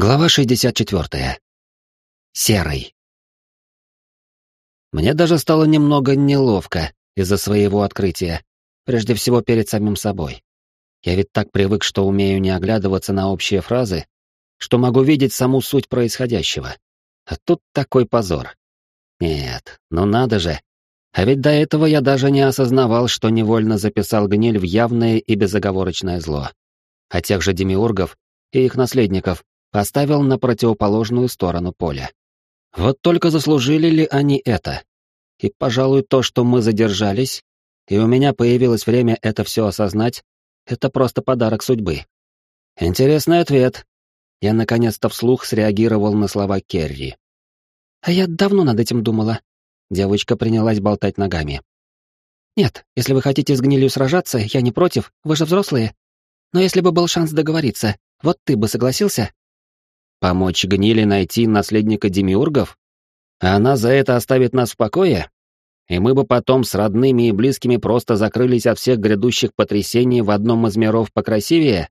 Глава 64. Серый. Мне даже стало немного неловко из-за своего открытия, прежде всего перед самим собой. Я ведь так привык, что умею не оглядываться на общие фразы, что могу видеть саму суть происходящего. А тут такой позор. Нет, ну надо же. А ведь до этого я даже не осознавал, что невольно записал гниль в явное и безоговорочное зло. А тех же демиургов и их наследников поставил на противоположную сторону поля. Вот только заслужили ли они это? И, пожалуй, то, что мы задержались, и у меня появилось время это все осознать, это просто подарок судьбы. Интересный ответ. Я наконец-то вслух среагировал на слова Керри. А я давно над этим думала. Девочка принялась болтать ногами. Нет, если вы хотите с гнилью сражаться, я не против, вы же взрослые. Но если бы был шанс договориться, вот ты бы согласился? Помочь гнили найти наследника демиургов? А она за это оставит нас в покое? И мы бы потом с родными и близкими просто закрылись от всех грядущих потрясений в одном из миров покрасивее?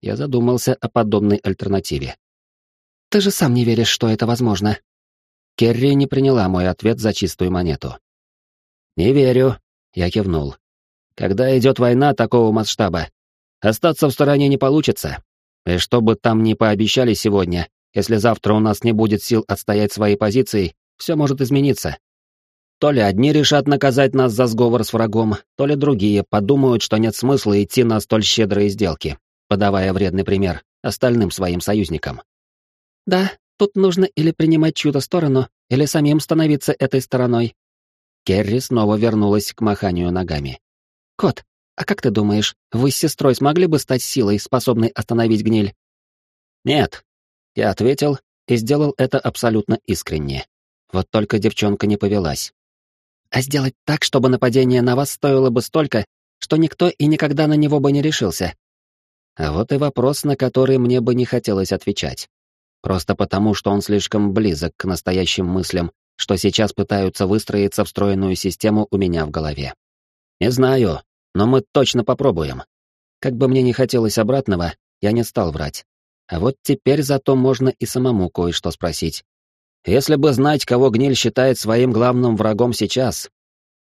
Я задумался о подобной альтернативе. Ты же сам не веришь, что это возможно. Керри не приняла мой ответ за чистую монету. «Не верю», — я кивнул. «Когда идет война такого масштаба, остаться в стороне не получится. И что бы там ни пообещали сегодня, если завтра у нас не будет сил отстоять свои позиции, все может измениться. То ли одни решат наказать нас за сговор с врагом, то ли другие подумают, что нет смысла идти на столь щедрые сделки, подавая вредный пример остальным своим союзникам. Да, тут нужно или принимать чью-то сторону, или самим становиться этой стороной. Керри снова вернулась к маханию ногами. «Кот, а как ты думаешь, вы с сестрой смогли бы стать силой, способной остановить гниль? Нет. Я ответил и сделал это абсолютно искренне. Вот только девчонка не повелась. А сделать так, чтобы нападение на вас стоило бы столько, что никто и никогда на него бы не решился. А вот и вопрос, на который мне бы не хотелось отвечать. Просто потому, что он слишком близок к настоящим мыслям, что сейчас пытаются выстроиться встроенную систему у меня в голове. Не знаю, но мы точно попробуем. Как бы мне не хотелось обратного, я не стал врать. А вот теперь зато можно и самому кое-что спросить. Если бы знать, кого Гниль считает своим главным врагом сейчас.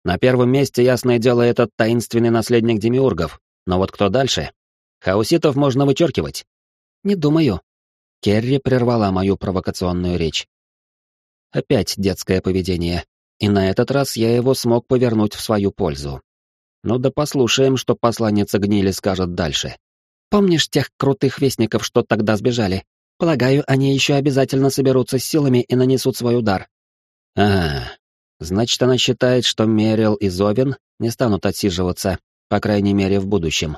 На первом месте, ясное дело, этот таинственный наследник Демиургов. Но вот кто дальше? Хауситов можно вычеркивать. Не думаю. Керри прервала мою провокационную речь. Опять детское поведение. И на этот раз я его смог повернуть в свою пользу. Ну да послушаем, что посланница гнили скажет дальше. Помнишь тех крутых вестников, что тогда сбежали? Полагаю, они еще обязательно соберутся с силами и нанесут свой удар. Ага. Значит, она считает, что Мерил и Зовин не станут отсиживаться, по крайней мере, в будущем.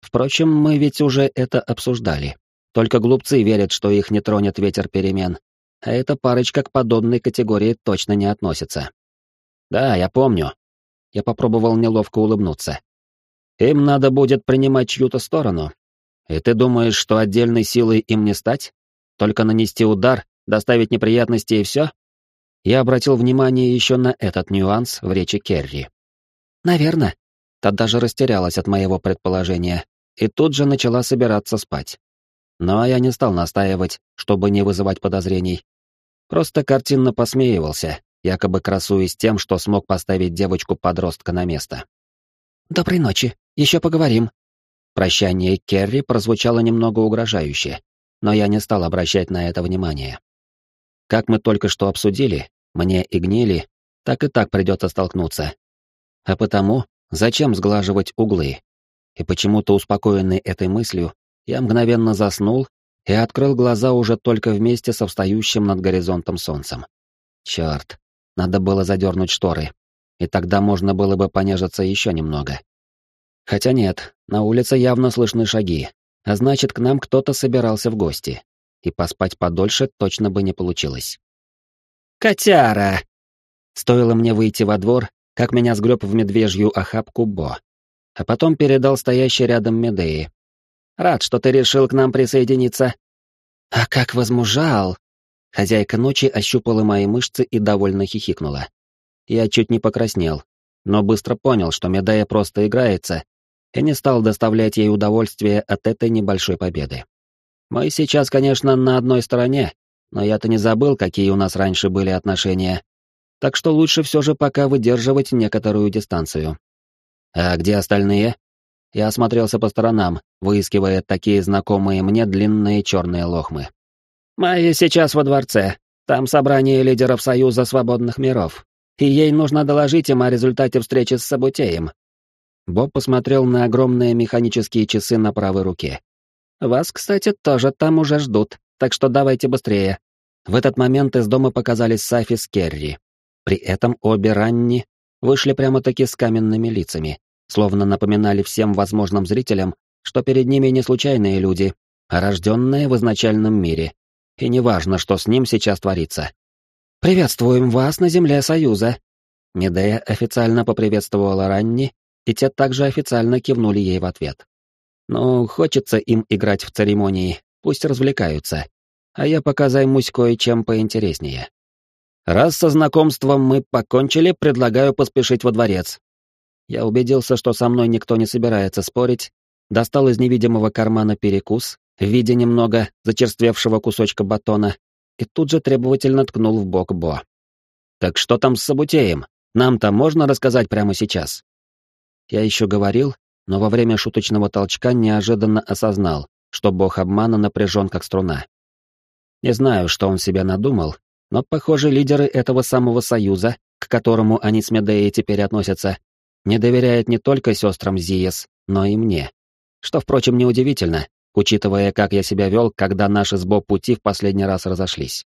Впрочем, мы ведь уже это обсуждали. Только глупцы верят, что их не тронет ветер перемен. А эта парочка к подобной категории точно не относится. Да, я помню. Я попробовал неловко улыбнуться. Им надо будет принимать чью-то сторону. И ты думаешь, что отдельной силой им не стать? Только нанести удар, доставить неприятности и все? Я обратил внимание еще на этот нюанс в речи Керри. Наверное. Та даже растерялась от моего предположения и тут же начала собираться спать. Но я не стал настаивать, чтобы не вызывать подозрений. Просто картинно посмеивался, якобы красуясь тем, что смог поставить девочку-подростка на место. «Доброй ночи, еще поговорим». Прощание Керри прозвучало немного угрожающе, но я не стал обращать на это внимание. Как мы только что обсудили, мне и гнили, так и так придется столкнуться. А потому, зачем сглаживать углы? И почему-то успокоенный этой мыслью, я мгновенно заснул и открыл глаза уже только вместе со встающим над горизонтом солнцем. Черт, надо было задернуть шторы, и тогда можно было бы понежиться еще немного. Хотя нет, на улице явно слышны шаги, а значит, к нам кто-то собирался в гости, и поспать подольше точно бы не получилось. «Котяра!» Стоило мне выйти во двор, как меня сгреб в медвежью охапку Бо, а потом передал стоящий рядом Медеи. «Рад, что ты решил к нам присоединиться». «А как возмужал!» Хозяйка ночи ощупала мои мышцы и довольно хихикнула. Я чуть не покраснел, но быстро понял, что Медея просто играется, и не стал доставлять ей удовольствие от этой небольшой победы. Мы сейчас, конечно, на одной стороне, но я-то не забыл, какие у нас раньше были отношения. Так что лучше все же пока выдерживать некоторую дистанцию. А где остальные? Я осмотрелся по сторонам, выискивая такие знакомые мне длинные черные лохмы. «Майя сейчас во дворце. Там собрание лидеров Союза Свободных Миров. И ей нужно доложить им о результате встречи с Сабутеем». Боб посмотрел на огромные механические часы на правой руке. «Вас, кстати, тоже там уже ждут, так что давайте быстрее». В этот момент из дома показались Сафи с Керри. При этом обе Ранни вышли прямо-таки с каменными лицами, словно напоминали всем возможным зрителям, что перед ними не случайные люди, а рожденные в изначальном мире. И неважно, что с ним сейчас творится. «Приветствуем вас на земле Союза!» Медея официально поприветствовала Ранни, и те также официально кивнули ей в ответ. «Ну, хочется им играть в церемонии, пусть развлекаются. А я пока займусь кое-чем поинтереснее. Раз со знакомством мы покончили, предлагаю поспешить во дворец. Я убедился, что со мной никто не собирается спорить, достал из невидимого кармана перекус в виде немного зачерствевшего кусочка батона и тут же требовательно ткнул в бок Бо. «Так что там с Сабутеем? Нам-то можно рассказать прямо сейчас?» Я еще говорил, но во время шуточного толчка неожиданно осознал, что бог обмана напряжен как струна. Не знаю, что он себе надумал, но, похоже, лидеры этого самого союза, к которому они с Медеей теперь относятся, не доверяют не только сестрам Зиес, но и мне. Что, впрочем, неудивительно, учитывая, как я себя вел, когда наши с Боб пути в последний раз разошлись.